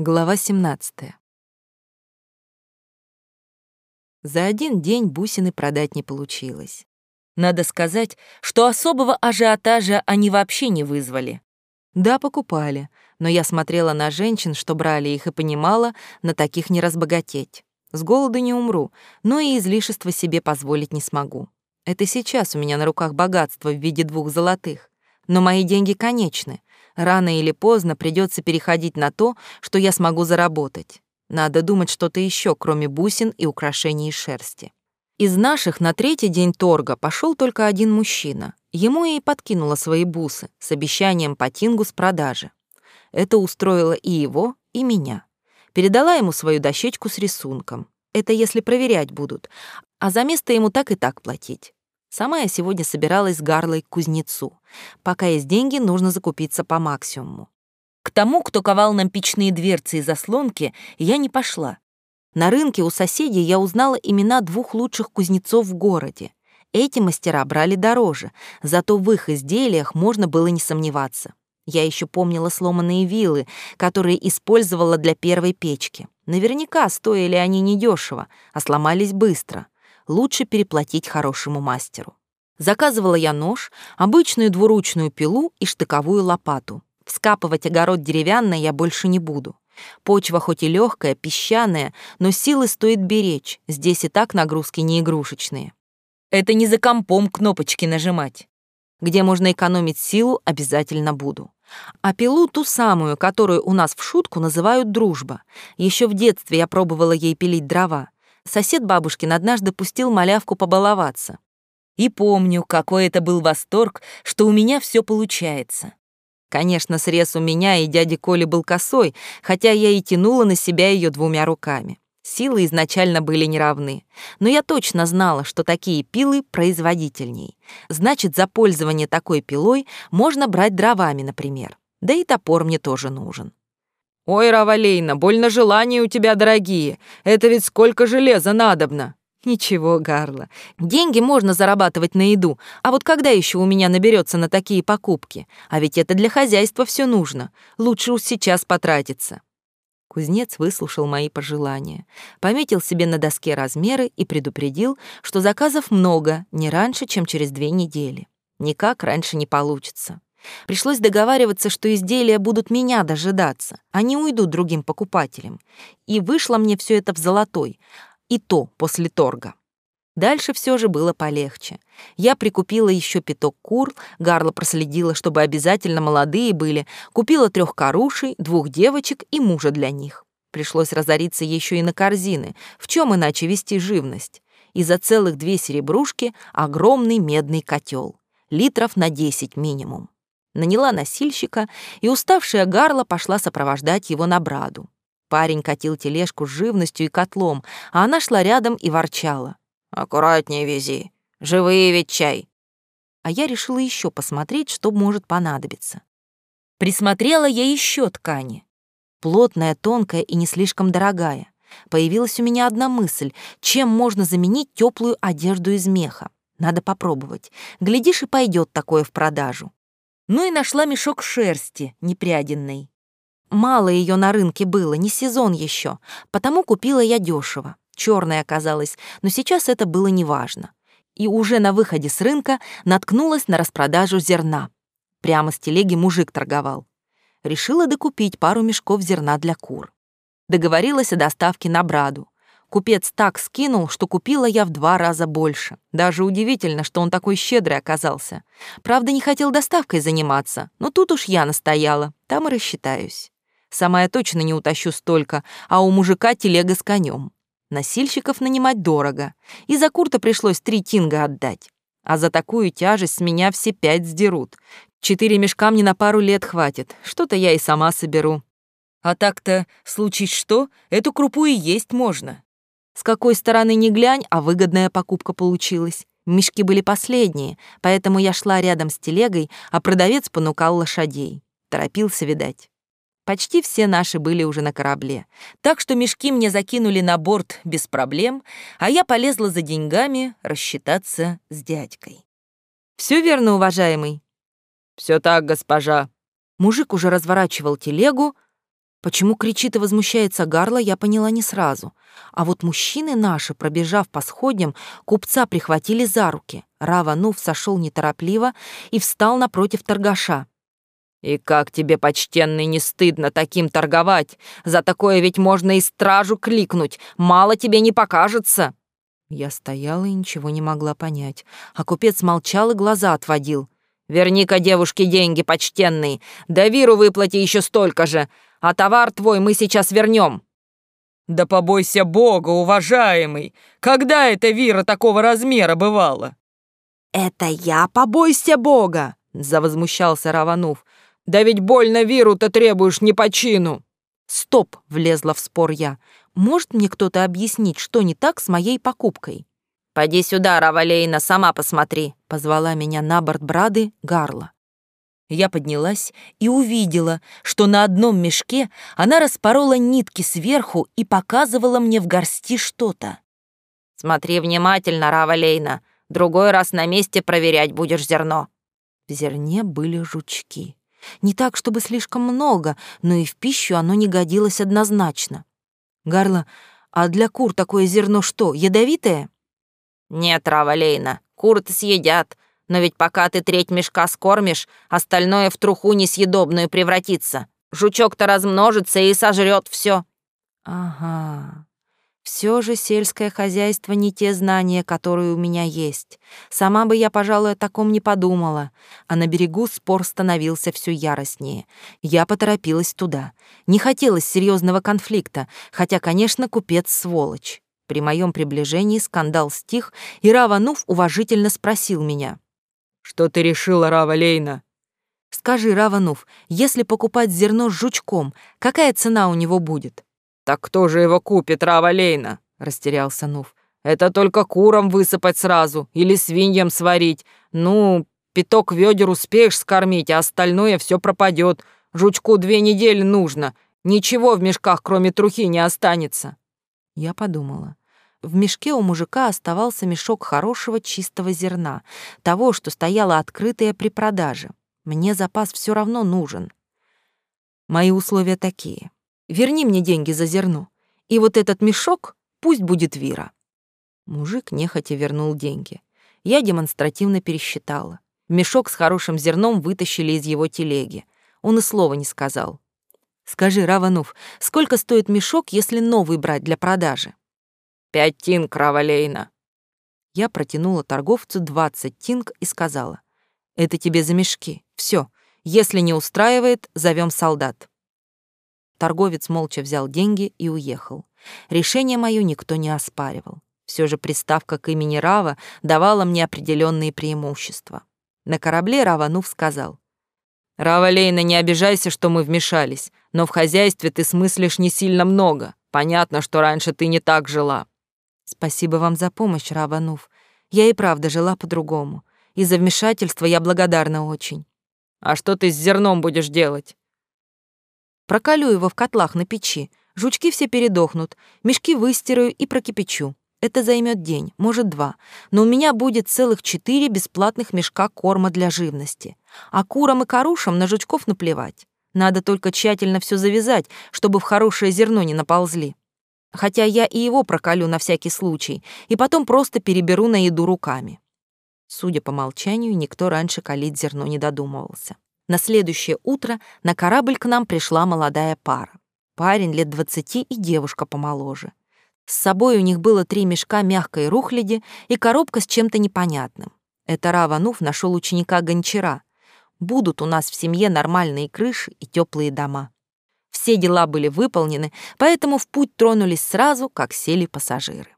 Глава 17. За один день бусины продать не получилось. Надо сказать, что особого ажиотажа они вообще не вызвали. Да, покупали, но я смотрела на женщин, что брали их, и понимала, на таких не разбогатеть. С голоду не умру, но и излишества себе позволить не смогу. Это сейчас у меня на руках богатство в виде двух золотых. Но мои деньги конечны, Рано или поздно придется переходить на то, что я смогу заработать. Надо думать что-то еще, кроме бусин и украшений из шерсти. Из наших на третий день торга пошел только один мужчина. Ему и подкинула свои бусы с обещанием по тингу с продажи. Это устроило и его, и меня. Передала ему свою дощечку с рисунком. Это если проверять будут, а за место ему так и так платить. Сама я сегодня собиралась с Гарлой к кузнецу. Пока есть деньги, нужно закупиться по максимуму. К тому, кто ковал нам печные дверцы и заслонки, я не пошла. На рынке у соседей я узнала имена двух лучших кузнецов в городе. Эти мастера брали дороже, зато в их изделиях можно было не сомневаться. Я еще помнила сломанные вилы, которые использовала для первой печки. Наверняка стоили они недешево, а сломались быстро — лучше переплатить хорошему мастеру. Заказывала я нож, обычную двуручную пилу и штыковую лопату. Вскапывать огород деревянный я больше не буду. Почва хоть и легкая, песчаная, но силы стоит беречь, здесь и так нагрузки не игрушечные. Это не за компом кнопочки нажимать. Где можно экономить силу, обязательно буду. А пилу ту самую, которую у нас в шутку называют дружба. Еще в детстве я пробовала ей пилить дрова. Сосед бабушкин однажды пустил малявку побаловаться. И помню, какой это был восторг, что у меня все получается. Конечно, срез у меня и дяди Коли был косой, хотя я и тянула на себя ее двумя руками. Силы изначально были неравны, но я точно знала, что такие пилы производительней. Значит, за пользование такой пилой можно брать дровами, например. Да и топор мне тоже нужен. «Ой, Равалейна, больно желания у тебя дорогие. Это ведь сколько железа надобно!» «Ничего, Гарла, деньги можно зарабатывать на еду, а вот когда еще у меня наберется на такие покупки? А ведь это для хозяйства все нужно. Лучше уж сейчас потратиться». Кузнец выслушал мои пожелания, пометил себе на доске размеры и предупредил, что заказов много, не раньше, чем через две недели. Никак раньше не получится. Пришлось договариваться, что изделия будут меня дожидаться, а не уйдут другим покупателям. И вышло мне все это в золотой, и то после торга. Дальше все же было полегче. Я прикупила еще пяток кур, Гарла проследила, чтобы обязательно молодые были, купила трех корушей, двух девочек и мужа для них. Пришлось разориться еще и на корзины, в чем иначе вести живность. И за целых две серебрушки огромный медный котел, литров на десять минимум наняла носильщика, и уставшая Гарла пошла сопровождать его на браду. Парень катил тележку с живностью и котлом, а она шла рядом и ворчала. «Аккуратнее вези, живые ведь чай». А я решила еще посмотреть, что может понадобиться. Присмотрела я еще ткани. Плотная, тонкая и не слишком дорогая. Появилась у меня одна мысль, чем можно заменить теплую одежду из меха. Надо попробовать. Глядишь, и пойдет такое в продажу. Ну и нашла мешок шерсти, непряденной. Мало ее на рынке было, не сезон еще, потому купила я дешево. Черная оказалась, но сейчас это было неважно. И уже на выходе с рынка наткнулась на распродажу зерна. Прямо с телеги мужик торговал. Решила докупить пару мешков зерна для кур. Договорилась о доставке на Браду. Купец так скинул, что купила я в два раза больше. Даже удивительно, что он такой щедрый оказался. Правда, не хотел доставкой заниматься, но тут уж я настояла, там и рассчитаюсь. Сама я точно не утащу столько, а у мужика телега с конем. Носильщиков нанимать дорого, и за курта пришлось три тинга отдать. А за такую тяжесть с меня все пять сдерут. Четыре мешка мне на пару лет хватит, что-то я и сама соберу. А так-то, случись что, эту крупу и есть можно. С какой стороны ни глянь, а выгодная покупка получилась. Мешки были последние, поэтому я шла рядом с телегой, а продавец понукал лошадей. Торопился, видать. Почти все наши были уже на корабле, так что мешки мне закинули на борт без проблем, а я полезла за деньгами рассчитаться с дядькой. Все верно, уважаемый?» Все так, госпожа». Мужик уже разворачивал телегу, Почему кричит и возмущается Гарла, я поняла не сразу. А вот мужчины наши, пробежав по сходням, купца прихватили за руки. Раванув сошел неторопливо и встал напротив торгаша. «И как тебе, почтенный, не стыдно таким торговать? За такое ведь можно и стражу кликнуть, мало тебе не покажется!» Я стояла и ничего не могла понять, а купец молчал и глаза отводил. «Верни-ка девушке деньги, почтенный, да виру выплати еще столько же, а товар твой мы сейчас вернем». «Да побойся Бога, уважаемый! Когда эта вира такого размера бывала?» «Это я побойся Бога!» — завозмущался Раванув. «Да ведь больно виру-то требуешь не по чину!» «Стоп!» — влезла в спор я. «Может мне кто-то объяснить, что не так с моей покупкой?» «Поди сюда, Равалейна, сама посмотри», — позвала меня на борт Брады Гарла. Я поднялась и увидела, что на одном мешке она распорола нитки сверху и показывала мне в горсти что-то. «Смотри внимательно, Рава Лейна. Другой раз на месте проверять будешь зерно». В зерне были жучки. Не так, чтобы слишком много, но и в пищу оно не годилось однозначно. «Гарла, а для кур такое зерно что, ядовитое?» «Нет, Рава Лейна, куры-то съедят, но ведь пока ты треть мешка скормишь, остальное в труху несъедобную превратится. Жучок-то размножится и сожрет все. Ага. Все же сельское хозяйство не те знания, которые у меня есть. Сама бы я, пожалуй, о таком не подумала. А на берегу спор становился все яростнее. Я поторопилась туда. Не хотелось серьезного конфликта, хотя, конечно, купец сволочь. При моем приближении скандал стих, и Раванув уважительно спросил меня. «Что ты решила, Рава Лейна?» «Скажи, Раванув, если покупать зерно с жучком, какая цена у него будет?» «Так кто же его купит, Рава Лейна?» — растерялся Нув. «Это только курам высыпать сразу или свиньям сварить. Ну, пяток ведер успеешь скормить, а остальное все пропадет. Жучку две недели нужно. Ничего в мешках, кроме трухи, не останется». Я подумала. В мешке у мужика оставался мешок хорошего чистого зерна, того, что стояло открытое при продаже. Мне запас все равно нужен. Мои условия такие. Верни мне деньги за зерно, и вот этот мешок пусть будет Вира. Мужик нехотя вернул деньги. Я демонстративно пересчитала. Мешок с хорошим зерном вытащили из его телеги. Он и слова не сказал. «Скажи, Раванув, сколько стоит мешок, если новый брать для продажи?» Пять тинг, Равалейна. Я протянула торговцу двадцать тинг и сказала. Это тебе за мешки. Все. Если не устраивает, зовем солдат. Торговец молча взял деньги и уехал. Решение мое никто не оспаривал. Все же приставка к имени Рава давала мне определенные преимущества. На корабле Раванув сказал. «Рава Лейна, не обижайся, что мы вмешались, но в хозяйстве ты смыслишь не сильно много. Понятно, что раньше ты не так жила. Спасибо вам за помощь, Раванув. Я и правда жила по-другому. И за вмешательство я благодарна очень. А что ты с зерном будешь делать? Проколю его в котлах на печи. Жучки все передохнут, мешки выстираю и прокипячу. Это займет день, может, два. Но у меня будет целых четыре бесплатных мешка корма для живности. А курам и корушам на жучков наплевать. Надо только тщательно все завязать, чтобы в хорошее зерно не наползли хотя я и его проколю на всякий случай, и потом просто переберу на еду руками. Судя по молчанию, никто раньше колить зерно не додумывался. На следующее утро на корабль к нам пришла молодая пара. Парень лет двадцати и девушка помоложе. С собой у них было три мешка мягкой рухляди и коробка с чем-то непонятным. Это Раванув нашел ученика Гончара. Будут у нас в семье нормальные крыши и теплые дома. Все дела были выполнены, поэтому в путь тронулись сразу, как сели пассажиры.